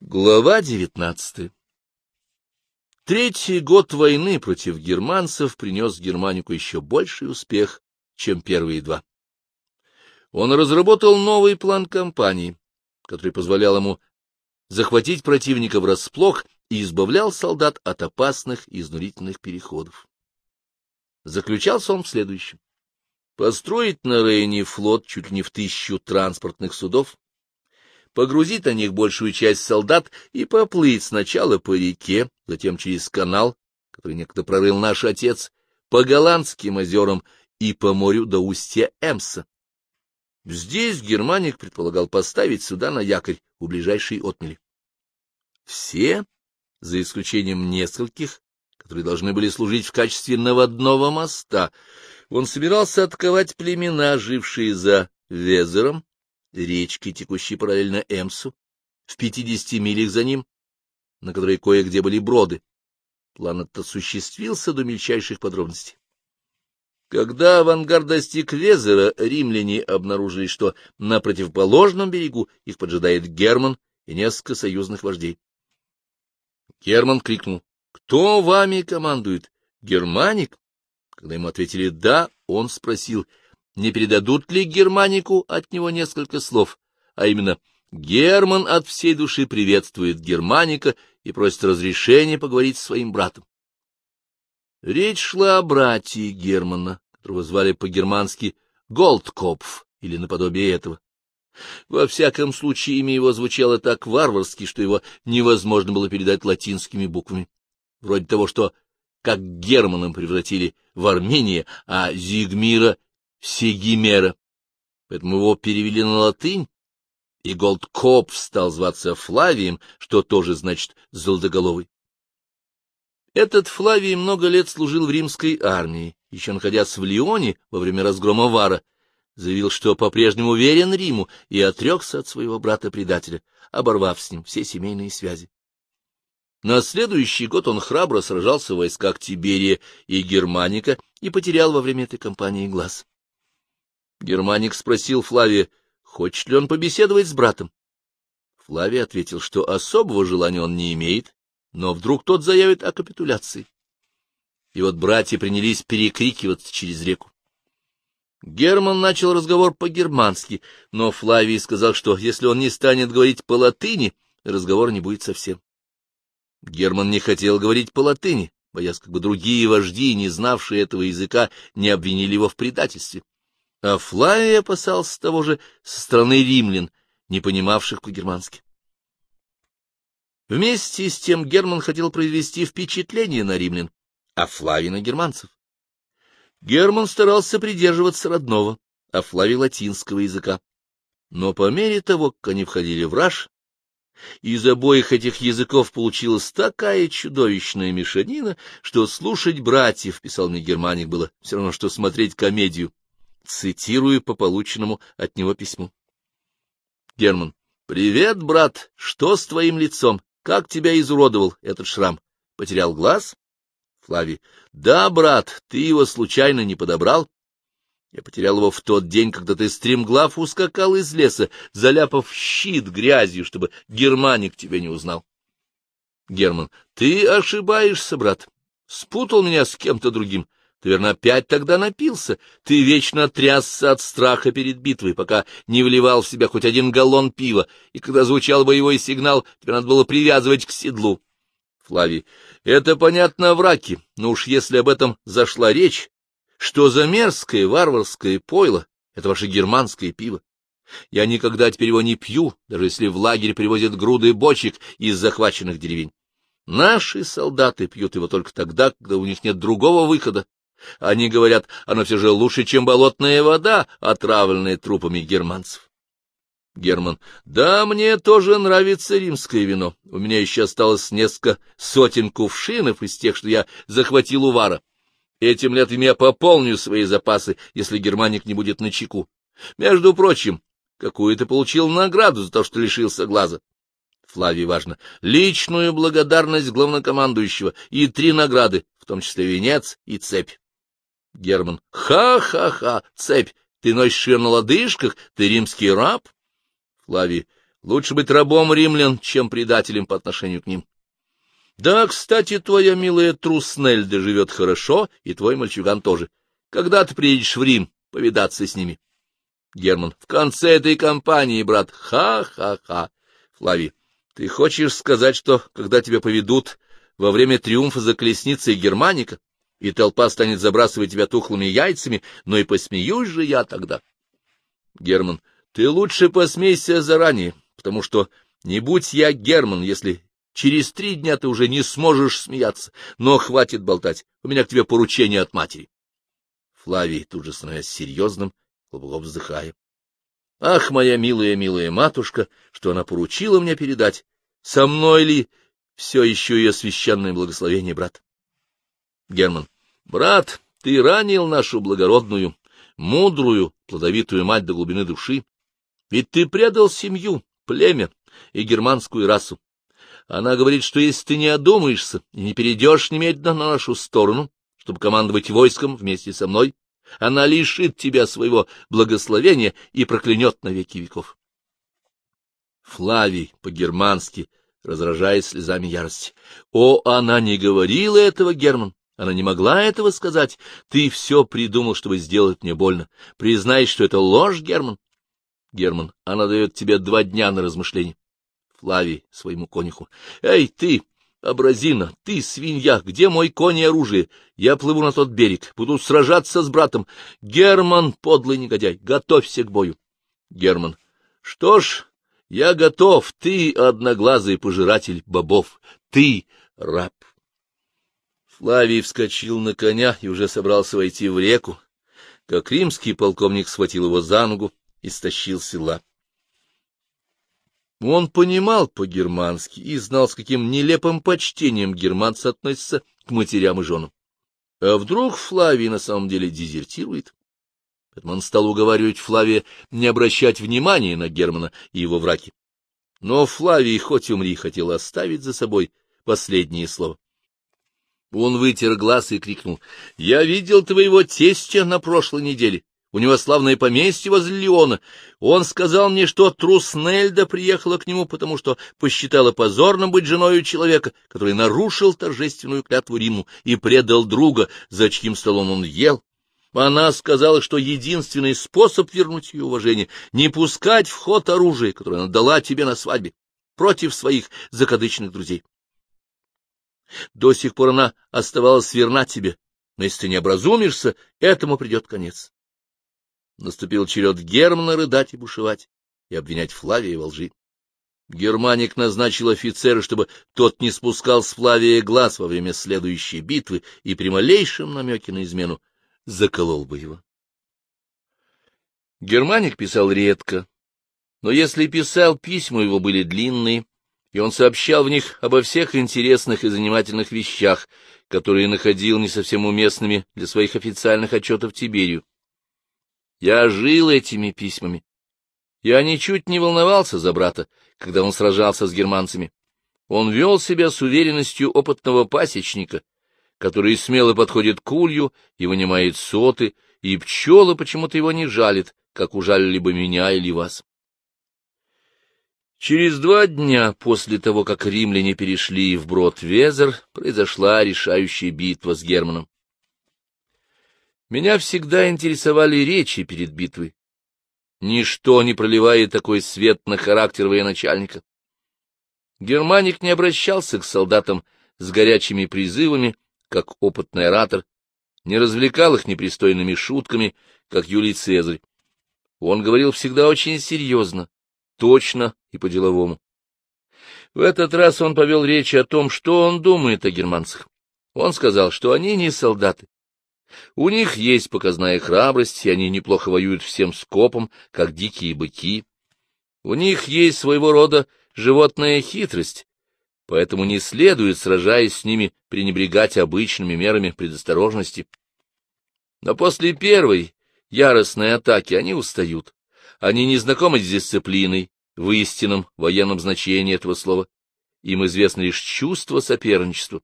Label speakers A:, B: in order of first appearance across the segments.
A: Глава девятнадцатая Третий год войны против германцев принес Германику еще больший успех, чем первые два. Он разработал новый план кампании, который позволял ему захватить противника врасплох и избавлял солдат от опасных и изнурительных переходов. Заключался он в следующем. Построить на Рейне флот чуть ли не в тысячу транспортных судов, погрузить на них большую часть солдат и поплыть сначала по реке, затем через канал, который некогда прорыл наш отец, по голландским озерам и по морю до устья Эмса. Здесь Германик предполагал поставить суда на якорь у ближайшей отмели. Все, за исключением нескольких, которые должны были служить в качестве наводного моста, он собирался атаковать племена, жившие за Везером, речкой, текущей параллельно Эмсу, в пятидесяти милях за ним, на которой кое-где были броды. План этот осуществился до мельчайших подробностей. Когда авангард достиг Везера, римляне обнаружили, что на противоположном берегу их поджидает Герман и несколько союзных вождей. Герман крикнул, — Кто вами командует? Германик? Когда ему ответили «да», он спросил — не передадут ли Германику от него несколько слов, а именно «Герман от всей души приветствует Германика и просит разрешения поговорить с своим братом». Речь шла о братье Германа, которого звали по-германски Голдкопф или наподобие этого. Во всяком случае, имя его звучало так варварски, что его невозможно было передать латинскими буквами. Вроде того, что как Германом превратили в Армения, а Зигмира Сегимера, поэтому его перевели на латынь, и Голдкоп стал зваться Флавием, что тоже значит «золотоголовый». Этот Флавий много лет служил в римской армии, еще находясь в Лионе во время разгрома Вара, заявил, что по-прежнему верен Риму и отрекся от своего брата-предателя, оборвав с ним все семейные связи. На следующий год он храбро сражался в войсках Тиберия и Германика и потерял во время этой кампании глаз. Германик спросил Флавия, хочет ли он побеседовать с братом. Флавий ответил, что особого желания он не имеет, но вдруг тот заявит о капитуляции. И вот братья принялись перекрикиваться через реку. Герман начал разговор по-германски, но Флавий сказал, что если он не станет говорить по-латыни, разговор не будет совсем. Герман не хотел говорить по-латыни, боясь, как бы другие вожди, не знавшие этого языка, не обвинили его в предательстве а Флавий опасался того же со стороны римлян, не понимавших по-германски. Вместе с тем Герман хотел произвести впечатление на римлян, а Флавий на германцев. Герман старался придерживаться родного, а Флавий — латинского языка. Но по мере того, как они входили в раж, из обоих этих языков получилась такая чудовищная мешанина, что слушать братьев, писал мне Германик, было все равно, что смотреть комедию цитирую по полученному от него письму. Герман. «Привет, брат! Что с твоим лицом? Как тебя изуродовал этот шрам? Потерял глаз?» Флавий. «Да, брат, ты его случайно не подобрал?» Я потерял его в тот день, когда ты стремглав ускакал из леса, заляпав щит грязью, чтобы германик тебя не узнал. Герман, ты ошибаешься, брат. Спутал меня с кем-то другим. Ты, верно, опять тогда напился. Ты вечно трясся от страха перед битвой, пока не вливал в себя хоть один галлон пива, и когда звучал боевой сигнал, тебе надо было привязывать к седлу. Флавий, это понятно в раке, но уж если об этом зашла речь, что за мерзкое варварское пойло, это ваше германское пиво. Я никогда теперь его не пью, даже если в лагерь привозят груды бочек из захваченных деревень. Наши солдаты пьют его только тогда, когда у них нет другого выхода, они говорят, оно все же лучше, чем болотная вода, отравленная трупами германцев. Герман. Да, мне тоже нравится римское вино. У меня еще осталось несколько сотен кувшинов из тех, что я захватил у Вара. Этим летом я пополню свои запасы, если германик не будет на чеку. Между прочим, какую ты получил награду за то, что лишился глаза? Флавий важно. Личную благодарность главнокомандующего и три награды, в том числе венец и цепь. Герман. Ха-ха-ха, цепь, ты носишь ее на лодыжках, ты римский раб? Флавий. Лучше быть рабом римлян, чем предателем по отношению к ним. Да, кстати, твоя милая Труснельда живет хорошо, и твой мальчуган тоже. Когда ты приедешь в Рим повидаться с ними? Герман. В конце этой кампании, брат. Ха-ха-ха. Флавий. Ты хочешь сказать, что, когда тебя поведут во время триумфа за колесницей Германика, и толпа станет забрасывать тебя тухлыми яйцами, но и посмеюсь же я тогда? Герман. Ты лучше посмейся заранее, потому что не будь я Герман, если через три дня ты уже не сможешь смеяться, но хватит болтать, у меня к тебе поручение от матери. Флавий, тут же становясь серьезным, глубоко вздыхая. Ах, моя милая, милая матушка, что она поручила мне передать, со мной ли все еще ее священное благословение, брат? Герман, брат, ты ранил нашу благородную, мудрую, плодовитую мать до глубины души, ведь ты предал семью, племя и германскую расу. Она говорит, что если ты не одумаешься и не перейдешь немедленно на нашу сторону, чтобы командовать войском вместе со мной, она лишит тебя своего благословения и проклянет на веки веков. Флавий по-германски, разражаясь слезами ярости. О, она не говорила этого, Герман, она не могла этого сказать. Ты все придумал, чтобы сделать мне больно. Признай, что это ложь, Герман. Герман, она дает тебе два дня на размышление. Флавий своему конюху. Эй, ты, Абразина, ты, свинья, где мой конь и оружие? Я плыву на тот берег, буду сражаться с братом. Герман, подлый негодяй, готовься к бою. Герман. Что ж, я готов, ты, одноглазый пожиратель бобов, ты, раб. Флавий вскочил на коня и уже собрался войти в реку, как римский полковник схватил его за ногу и стащил села. Он понимал по-германски и знал, с каким нелепым почтением германцы относятся к матерям и женам. А вдруг Флавий на самом деле дезертирует? Поэтому он стал уговаривать Флавия не обращать внимания на Германа и его враки. Но Флавий, хоть умри, хотел оставить за собой последнее слово. Он вытер глаз и крикнул. — Я видел твоего тестя на прошлой неделе. У него славное поместье возле Леона. Он сказал мне, что Труснельда приехала к нему, потому что посчитала позорным быть женою человека, который нарушил торжественную клятву Риму и предал друга, за чьим столом он ел. Она сказала, что единственный способ вернуть ее уважение — не пускать в ход оружие, которое она дала тебе на свадьбе, против своих закадычных друзей. До сих пор она оставалась верна тебе, но если ты не образумишься, этому придет конец. Наступил черед Германа рыдать и бушевать, и обвинять Флавия во лжи. Германик назначил офицера, чтобы тот не спускал с Флавия глаз во время следующей битвы и при малейшем намеке на измену заколол бы его. Германик писал редко, но если писал, письма его были длинные, и он сообщал в них обо всех интересных и занимательных вещах, которые находил не совсем уместными для своих официальных отчетов Тиберию. Я жил этими письмами. Я ничуть не волновался за брата, когда он сражался с германцами. Он вел себя с уверенностью опытного пасечника, который смело подходит к улью и вынимает соты, и пчелы почему-то его не жалит, как ужалили бы меня или вас. Через два дня после того, как римляне перешли в Брод-Везер, произошла решающая битва с Германом. Меня всегда интересовали речи перед битвой. Ничто не проливает такой свет на характер военачальника. Германик не обращался к солдатам с горячими призывами, как опытный оратор, не развлекал их непристойными шутками, как Юлий Цезарь. Он говорил всегда очень серьезно, точно и по-деловому. В этот раз он повел речь о том, что он думает о германцах. Он сказал, что они не солдаты, у них есть показная храбрость, и они неплохо воюют всем скопом, как дикие быки. У них есть своего рода животная хитрость, поэтому не следует, сражаясь с ними, пренебрегать обычными мерами предосторожности. Но после первой яростной атаки они устают. Они не знакомы с дисциплиной в истинном военном значении этого слова. Им известно лишь чувство соперничества.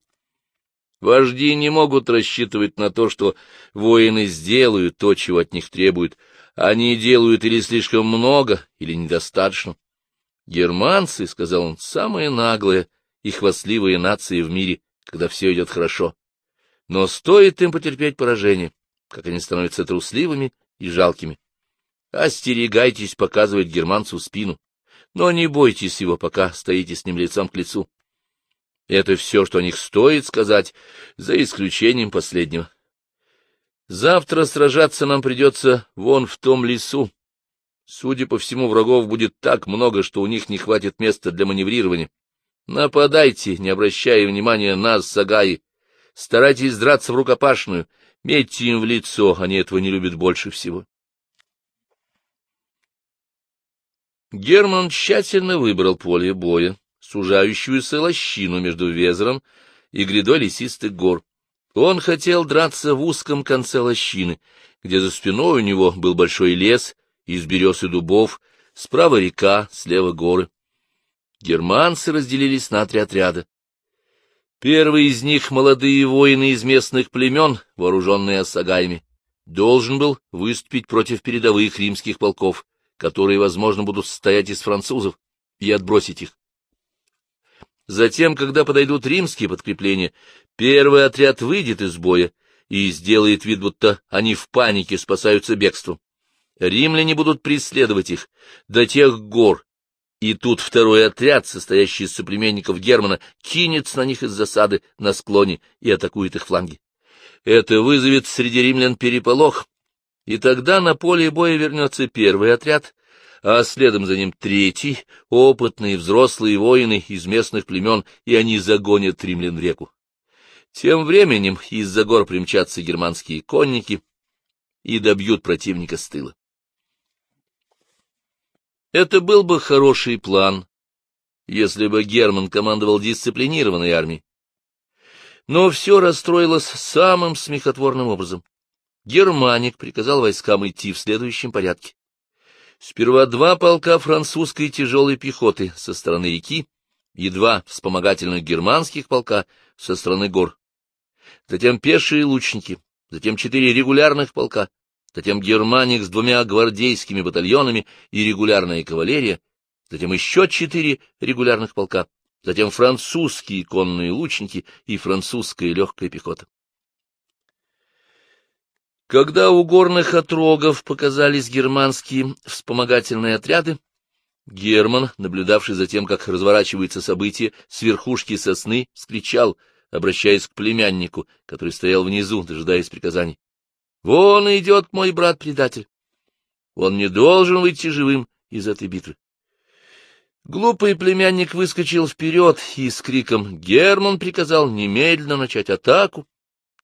A: Вожди не могут рассчитывать на то, что воины сделают то, чего от них требуют. Они делают или слишком много, или недостаточно. Германцы, — сказал он, — самые наглые и хвастливые нации в мире, когда все идет хорошо. Но стоит им потерпеть поражение, как они становятся трусливыми и жалкими. Остерегайтесь показывать германцу спину, но не бойтесь его, пока стоите с ним лицом к лицу. Это все, что о них стоит сказать, за исключением последнего. Завтра сражаться нам придется вон в том лесу. Судя по всему, врагов будет так много, что у них не хватит места для маневрирования. Нападайте, не обращая внимания на Сагаи. Старайтесь драться в рукопашную, метьте им в лицо, они этого не любят больше всего. Герман тщательно выбрал поле боя, сужающуюся лощину между Везером и грядой лесистых гор. Он хотел драться в узком конце лощины, где за спиной у него был большой лес из берез и дубов, справа река, слева горы. Германцы разделились на три отряда. Первый из них, молодые воины из местных племен, вооруженные осагаями, должен был выступить против передовых римских полков, которые, возможно, будут состоять из французов, и отбросить их. Затем, когда подойдут римские подкрепления, первый отряд выйдет из боя и сделает вид, будто они в панике спасаются бегством. Римляне будут преследовать их до тех гор, и тут второй отряд, состоящий из соплеменников Германа, кинется на них из засады на склоне и атакует их фланги. Это вызовет среди римлян переполох, и тогда на поле боя вернется первый отряд, а следом за ним третий, опытные взрослые воины из местных племен, и они загонят римлян в реку. Тем временем из-за гор примчатся германские конники и добьют противника с тыла. Это был бы хороший план, если бы Герман командовал дисциплинированной армией. Но все расстроилось самым смехотворным образом. Германик приказал войскам идти в следующем порядке. Сперва два полка французской тяжелой пехоты со стороны реки и два вспомогательных германских полка со стороны гор. Затем пешие лучники, затем четыре регулярных полка, затем германик с двумя гвардейскими батальонами и регулярная кавалерия, затем еще четыре регулярных полка, затем французские конные лучники и французская легкая пехота. Когда у горных отрогов показались германские вспомогательные отряды, Герман, наблюдавший за тем, как разворачиваются события с верхушки сосны, скричал, обращаясь к племяннику, который стоял внизу, дожидаясь приказаний. Вон идет мой брат-предатель. Он не должен выйти живым из этой битвы. Глупый племянник выскочил вперед и с криком «Герман!» приказал немедленно начать атаку,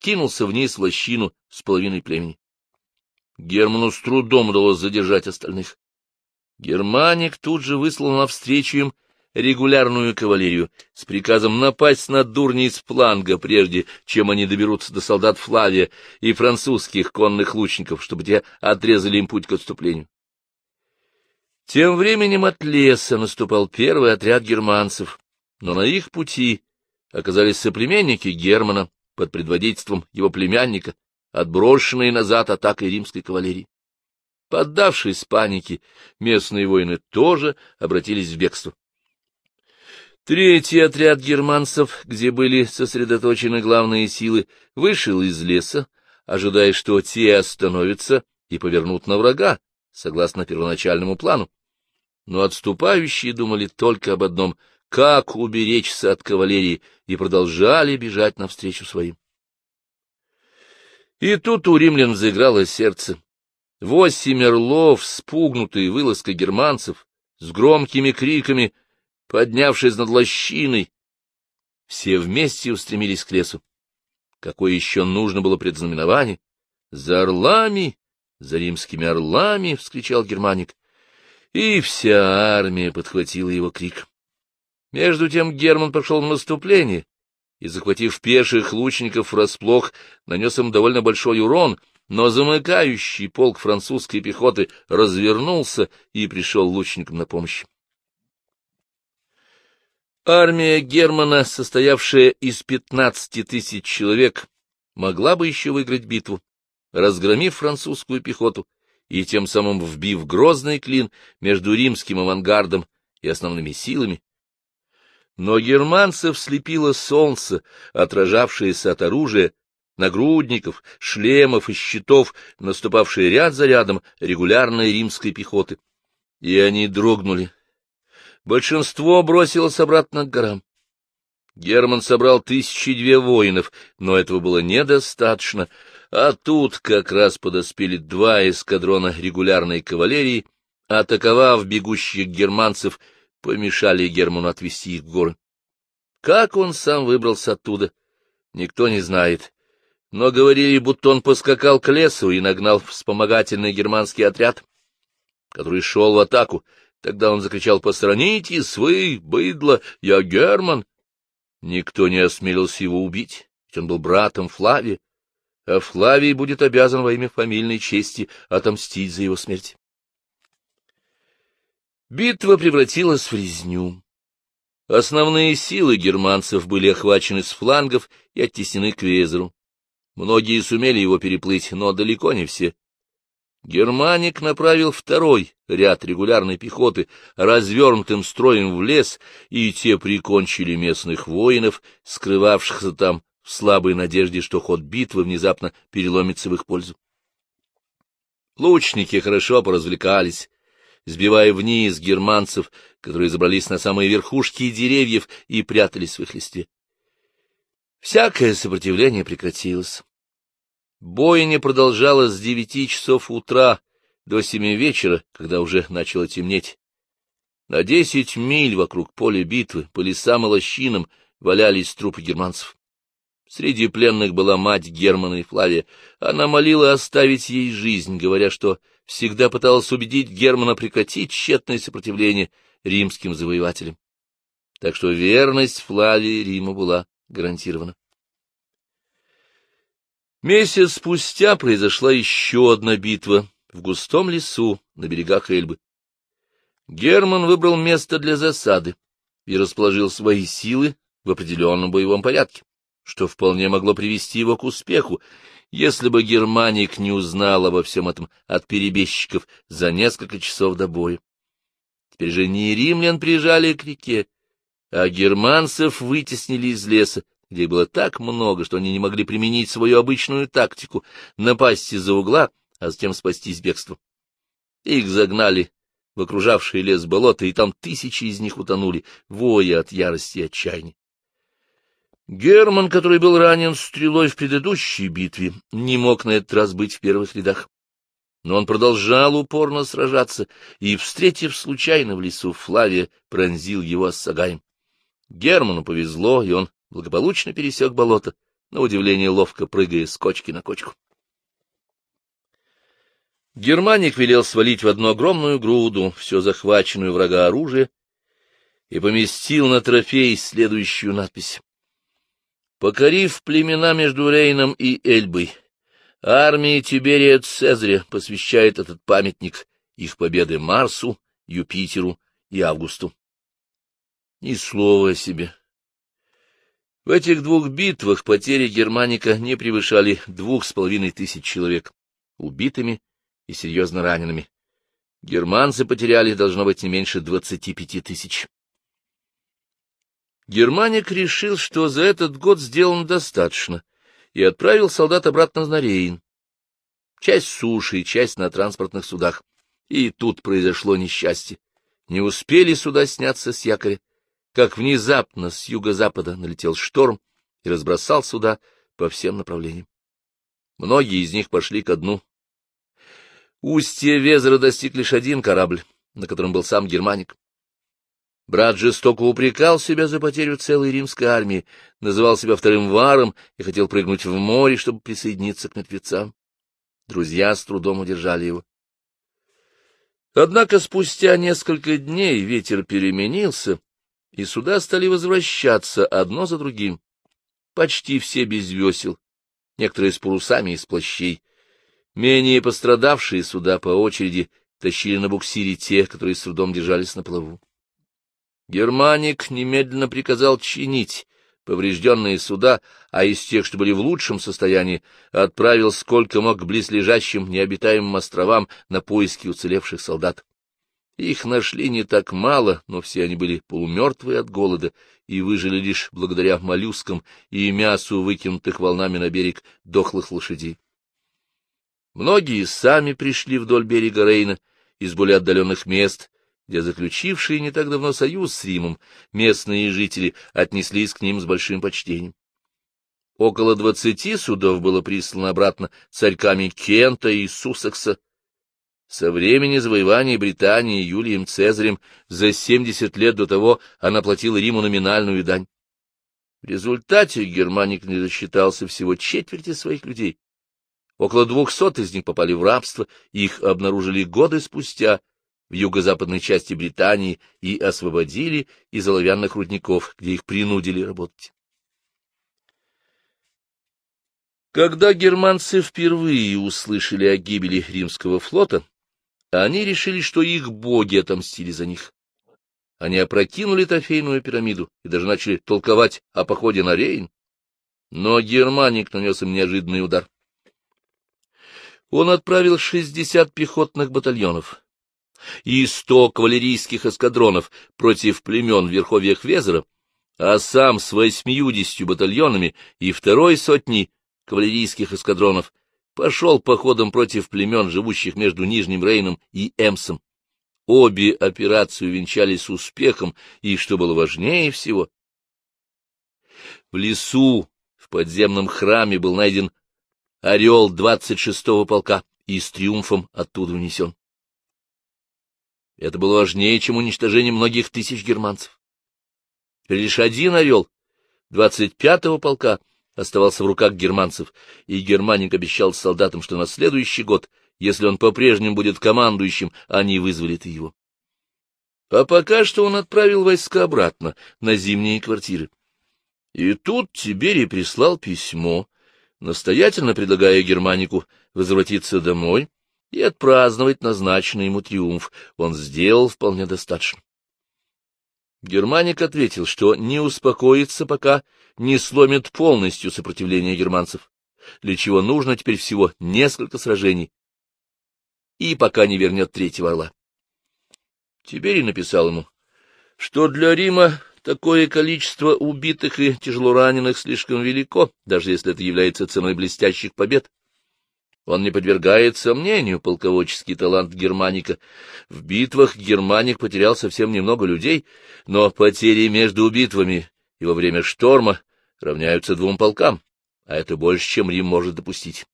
A: кинулся вниз в лощину с половиной племени. Герману с трудом удалось задержать остальных. Германик тут же выслал навстречу им регулярную кавалерию с приказом напасть на дурней с фланга, прежде чем они доберутся до солдат Флавия и французских конных лучников, чтобы те отрезали им путь к отступлению. Тем временем от леса наступал первый отряд германцев, но на их пути оказались соплеменники Германа под предводительством его племянника, отброшенные назад атакой римской кавалерии. Поддавшись панике, местные воины тоже обратились в бегство. Третий отряд германцев, где были сосредоточены главные силы, вышел из леса, ожидая, что те остановятся и повернут на врага, согласно первоначальному плану. Но отступающие думали только об одном — как уберечься от кавалерии, и продолжали бежать навстречу своим. И тут у римлян заиграло сердце. Восемь орлов, спугнутые вылазкой германцев, с громкими криками — поднявшись над лощиной, все вместе устремились к лесу. Какое еще нужно было предзнаменование? За орлами, за римскими орлами! — вскричал Германик. И вся армия подхватила его крик. Между тем Герман пошел в наступление и, захватив пеших лучников врасплох, нанес им довольно большой урон, но замыкающий полк французской пехоты развернулся и пришел лучникам на помощь. Армия Германа, состоявшая из пятнадцати тысяч человек, могла бы еще выиграть битву, разгромив французскую пехоту и тем самым вбив грозный клин между римским авангардом и основными силами. Но германцев слепило солнце, отражавшееся от оружия, нагрудников, шлемов и щитов, наступавшие ряд за рядом регулярной римской пехоты. И они дрогнули. Большинство бросилось обратно к горам. Герман собрал тысячи две воинов, но этого было недостаточно, а тут как раз подоспели два эскадрона регулярной кавалерии, атаковав бегущих германцев, помешали Герману отвести их в горы. Как он сам выбрался оттуда, никто не знает. Но говорили, будто он поскакал к лесу и нагнал вспомогательный германский отряд, который шел в атаку. Тогда он закричал «Посторонитесь, вы, быдло, я Герман!» Никто не осмелился его убить, ведь он был братом Флавия, а Флавий будет обязан во имя фамильной чести отомстить за его смерть. Битва превратилась в резню. Основные силы германцев были охвачены с флангов и оттеснены к Везеру. Многие сумели его переплыть, но далеко не все. Германик направил второй ряд регулярной пехоты развернутым строем в лес, и те прикончили местных воинов, скрывавшихся там в слабой надежде, что ход битвы внезапно переломится в их пользу. Лучники хорошо поразвлекались, сбивая вниз германцев, которые забрались на самые верхушки деревьев и прятались в их листе. Всякое сопротивление прекратилось. Бойня продолжалась с девяти часов утра до семи вечера, когда уже начало темнеть. На десять миль вокруг поля битвы, по лесам и лощинам, валялись трупы германцев. Среди пленных была мать Германа и Флавия. Она молила оставить ей жизнь, говоря, что всегда пыталась убедить Германа прекратить тщетное сопротивление римским завоевателям. Так что верность Флавии Рима была гарантирована. Месяц спустя произошла еще одна битва в густом лесу на берегах Эльбы. Герман выбрал место для засады и расположил свои силы в определенном боевом порядке, что вполне могло привести его к успеху, если бы германик не узнал обо всем этом от перебежчиков за несколько часов до боя. Теперь же не римлян прижали к реке, а германцев вытеснили из леса, где было так много, что они не могли применить свою обычную тактику — напасть из-за угла, а затем спастись бегством. Их загнали в окружавший лес болото, и там тысячи из них утонули, воя от ярости и отчаяния. Герман, который был ранен стрелой в предыдущей битве, не мог на этот раз быть в первых рядах. Но он продолжал упорно сражаться, и, встретив случайно в лесу Флавия, пронзил его осагаем. Герману повезло, и он благополучно пересек болото, на удивление ловко прыгая с кочки на кочку. Германик велел свалить в одну огромную груду все захваченную врага оружие и поместил на трофей следующую надпись. Покорив племена между Рейном и Эльбой, армия Тиберия Цезаря посвящает этот памятник их победы Марсу, Юпитеру и Августу. Ни слова о себе. В этих двух битвах потери Германика не превышали двух с половиной тысяч человек, убитыми и серьезно ранеными. Германцы потеряли, должно быть, не меньше двадцати пяти тысяч. Германик решил, что за этот год сделано достаточно, и отправил солдат обратно на Рейн. Часть суши, часть на транспортных судах. И тут произошло несчастье. Не успели суда сняться с якоря, как внезапно с юго-запада налетел шторм и разбросал суда по всем направлениям. Многие из них пошли ко дну. Устье Везера достиг лишь один корабль, на котором был сам Германик. Брат жестоко упрекал себя за потерю целой римской армии, называл себя вторым варом и хотел прыгнуть в море, чтобы присоединиться к мертвецам. Друзья с трудом удержали его. Однако спустя несколько дней ветер переменился, и суда стали возвращаться одно за другим. Почти все без весел, некоторые с парусами из плащей. Менее пострадавшие суда по очереди тащили на буксире те, которые с трудом держались на плаву. Германик немедленно приказал чинить поврежденные суда, а из тех, что были в лучшем состоянии, отправил сколько мог к близлежащим необитаемым островам на поиски уцелевших солдат. Их нашли не так мало, но все они были полумертвые от голода и выжили лишь благодаря моллюскам и мясу, выкинутых волнами на берег дохлых лошадей. Многие сами пришли вдоль берега Рейна из более отдаленных мест, где заключившие не так давно союз с Римом местные жители отнеслись к ним с большим почтением. Около двадцати судов было прислано обратно царьками Кента и Суссекса. Со времени завоевания Британии Юлием Цезарем за семьдесят лет до того она платила Риму номинальную дань. В результате Германик не засчитался всего четверти своих людей. Около двухсот из них попали в рабство, их обнаружили годы спустя в юго-западной части Британии и освободили из оловянных рудников, где их принудили работать. Когда германцы впервые услышали о гибели римского флота, они решили, что их боги отомстили за них. Они опрокинули трофейную пирамиду и даже начали толковать о походе на Рейн. Но германик нанес им неожиданный удар. Он отправил шестьдесят пехотных батальонов, и сто кавалерийских эскадронов против племен в верховьях Везера, а сам с восьмиюдесятью батальонами и второй сотней кавалерийских эскадронов пошел походом против племен, живущих между Нижним Рейном и Эмсом. Обе операции увенчались успехом, и, что было важнее всего, в лесу в подземном храме был найден орел двадцать шестого полка и с триумфом оттуда унесен. Это было важнее, чем уничтожение многих тысяч германцев. лишь один орел, двадцать пятого полка, оставался в руках германцев, и германик обещал солдатам, что на следующий год, если он по-прежнему будет командующим, они вызволят его. А пока что он отправил войска обратно на зимние квартиры. И тут Тиберий прислал письмо, настоятельно предлагая Германику возвратиться домой и отпраздновать назначенный ему триумф. Он сделал вполне достаточно. Германик ответил, что не успокоится, пока не сломит полностью сопротивление германцев, для чего нужно теперь всего несколько сражений, и пока не вернет третьего орла. Тиберий написал ему, что для Рима такое количество убитых и тяжелораненых слишком велико, даже если это является ценой блестящих побед. Он не подвергает сомнению полководческий талант Германика. В битвах Германик потерял совсем немного людей, но потери между битвами и во время шторма равняются двум полкам, а это больше, чем Рим может допустить.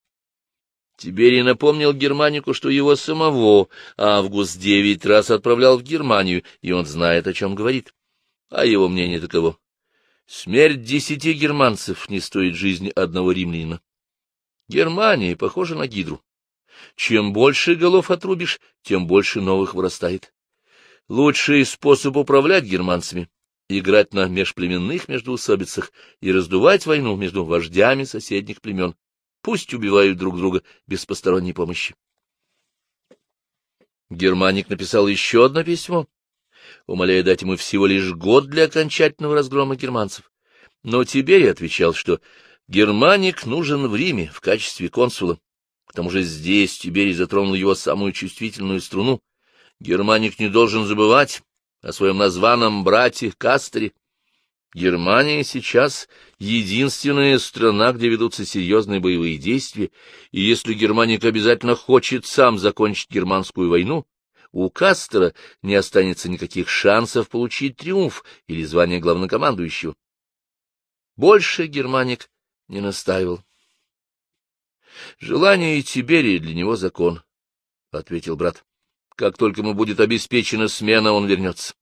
A: Тиберий напомнил Германику, что его самого Август девять раз отправлял в Германию, и он знает, о чем говорит. А его мнение таково. Смерть десяти германцев не стоит жизни одного римлянина. Германия похожа на гидру. Чем больше голов отрубишь, тем больше новых вырастает. Лучший способ управлять германцами — играть на межплеменных междоусобицах и раздувать войну между вождями соседних племен. Пусть убивают друг друга без посторонней помощи. Германик написал еще одно письмо, умоляя дать ему всего лишь год для окончательного разгрома германцев. Но Тиберий отвечал, что Германик нужен в Риме в качестве консула. К тому же здесь Тиберий затронул его самую чувствительную струну. Германик не должен забывать о своем названном брате Кастере. Германия сейчас единственная страна, где ведутся серьезные боевые действия, и если Германик обязательно хочет сам закончить германскую войну, у Кастера не останется никаких шансов получить триумф или звание главнокомандующего. Больше Германик не настаивал. — Желание Тиберии для него закон, — ответил брат. — Как только ему будет обеспечена смена, он вернется.